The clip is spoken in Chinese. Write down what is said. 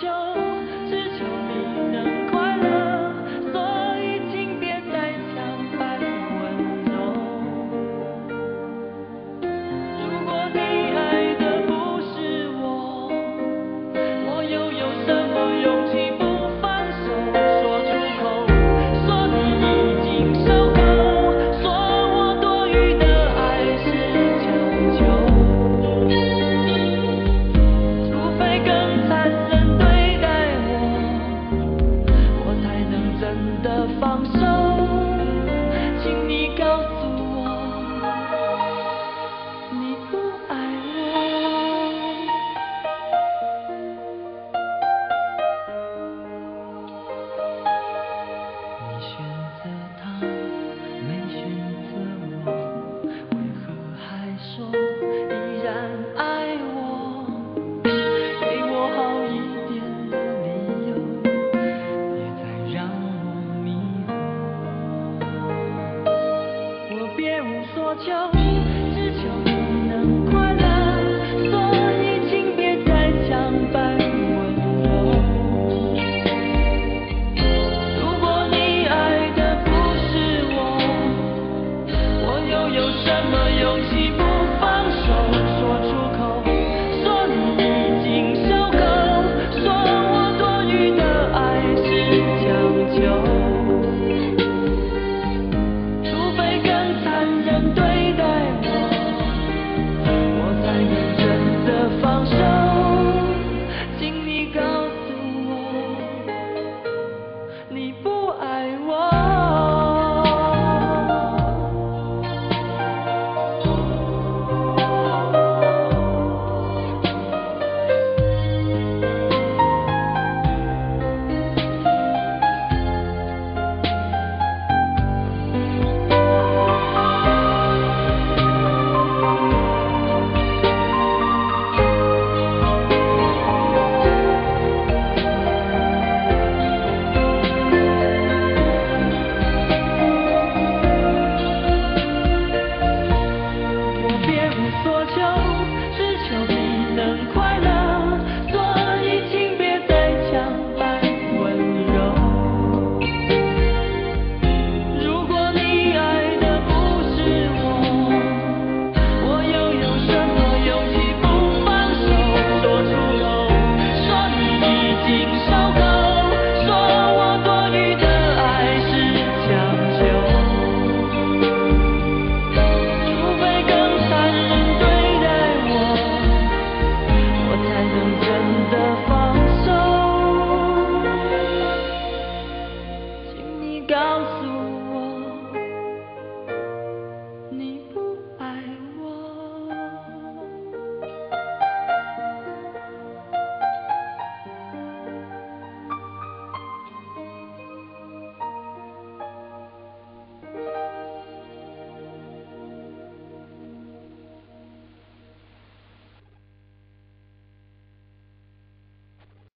就